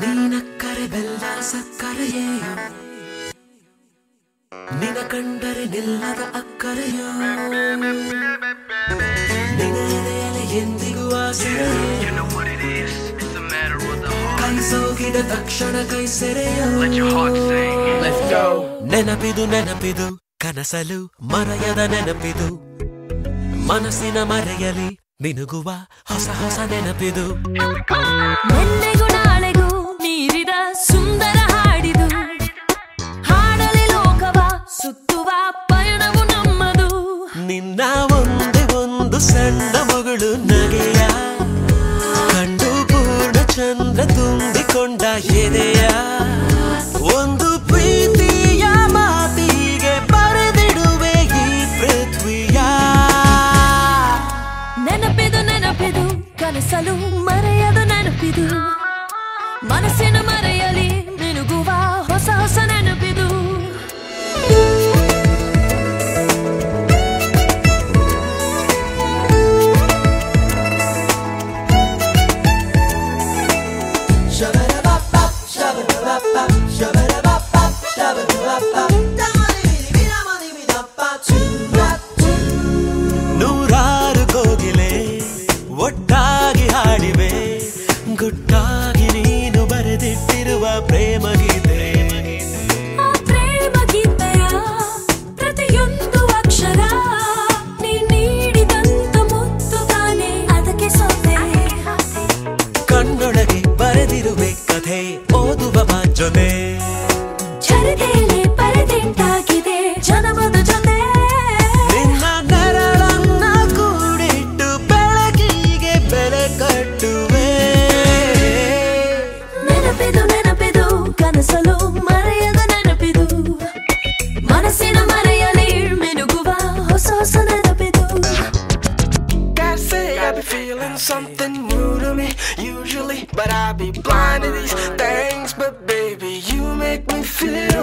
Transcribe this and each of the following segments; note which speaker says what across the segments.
Speaker 1: ನೀನಕ್ಕರೆ ಬೆಲ್ಲ ಸಕ್ಕರೆಯೇಯೋ ನಿನ ಕಂಡರೆ ನಿಲ್ಲದ ಅಕ್ಕರೆಯೋ ಎಂದಿಗೂ ಆಸೆಯೋ
Speaker 2: You know what it is. It's a matter of the heart.
Speaker 1: ಕೈ ಸೋಗಿದ ತಕ್ಷಣ ಕೈ ಸೆರೆಯೋ
Speaker 2: Let your heart sing. Let's go.
Speaker 1: ನೆನಪಿದು ನೆನಪಿದು ಕನಸಲು ಮರೆಯದ ನೆನಪಿದು ಮನಸ್ಸಿನ ಮರೆಯಲಿ ನಿನಗುವ ಹೊಸ ಹೊಸ ನೆನಪಿದು
Speaker 3: ಮೀರಿದ ಸುಂದರ ಹಾಡಿದು. ಹಾಡಲಿ ಲೋಕವ ಸುತ್ತುವ ಪಯಣವು ನಮ್ಮದು.
Speaker 1: ನಿನ್ನ ಒಂದೇ ಒಂದು ಸಣ್ಣ ಮಗಳು ನಗೆಯ. ಕಂಡು ಪೂರ್ಣ ಚಂದ್ರ ತುಂಬಿಕೊಂಡ ಎದೆಯ. ಒಂದು ಪ್ರೀತಿಯ ಮಾತಿಗೆ ಬರೆದಿಡುವೆ ಈ ಪೃಥ್ವಿಯ.
Speaker 3: ನೆನಪಿದು ನೆನಪಿದು ಕನಸಲು ಮರೆಯದು ನೆನಪಿದು. ಮನಸ್ಸಿನ ಮರೆಯಲಿ ಮಿನುಗುವ ಹೊಸ ಹೊಸ ನೆನಪಿದು
Speaker 1: ನೂರಾರು
Speaker 2: ప్రేమ గీతే But I be blind to these things. But baby, you make me feel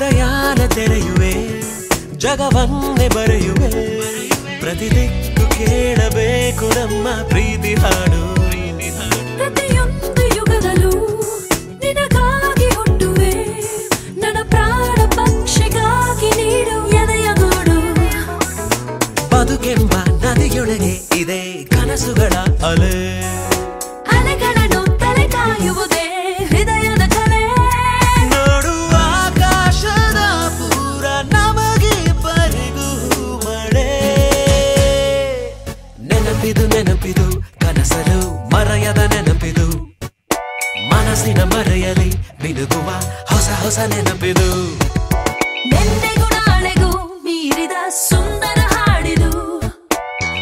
Speaker 1: ಹೃದಯಾನ ತೆರೆಯುವೆ ಜಗವನ್ನೇ ಬರೆಯುವೆ. ಪ್ರತಿ ದಿಕ್ಕು ಕೇಳಬೇಕು ನಮ್ಮ ಪ್ರೀತಿ ಹಾಡು.
Speaker 3: ಪ್ರತಿಯೊಂದು ಯುಗದಲ್ಲೂ ನಿನಗಾಗಿ ಹುಟ್ಟುವೆ. ನನ್ನ ಪ್ರಾಣ ಪಕ್ಷಿಗಾಗಿ ನೀಡು
Speaker 1: ಬದುಕೆಂಬ ನದಿಯೊಳಗೆ ಇದೆ ಕನಸುಗಳ ಅಲೆ. ನೆನಪಿದು ನೆನಪಿದು ಕನಸಲು ಮರೆಯದ ನೆನಪಿದು. ಮನಸ್ಸಿನ ಮರೆಯಲಿ ಮಿನುಗುವ ಹೊಸ ಹೊಸ ನೆನಪಿದು.
Speaker 3: ನಿನ್ನೆಗೂ ನಾಳೆಗೂ ಮೀರಿದ ಸುಂದರ ಹಾಡಿದು.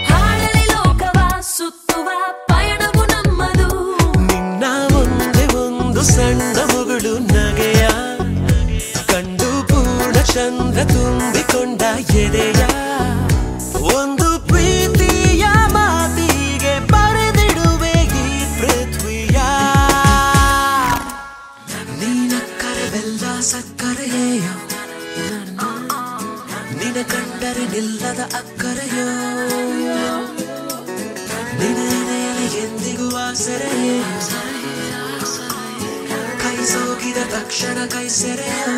Speaker 3: ಹಾಡಲಿ ಲೋಕವ ಸುತ್ತುವ ಪಯಣವು ನಮ್ಮದು.
Speaker 1: ನಿನ್ನ ಒಂದೇ ಒಂದು ಸಣ್ಣ ಮಗಳು ನಗೆಯ. ಕಂಡು ಪೂರ್ಣ ಚಂದ್ರ ತುಂಬಿಕೊಂಡ ಎದೆಯ. ಒಂದು ಪ್ರೀತಿಯ ನಿನ ಕಂಡರೆ ನಿಲ್ಲದ ಅಕ್ಕರೆಯೋ? ನಿನ ಎಂದಿಗೂ ಆಸರೆಯೇ? ಕೈ ಸೋಗಿದ ತಕ್ಷಣ ಕೈ ಸೆರೆಯೋ?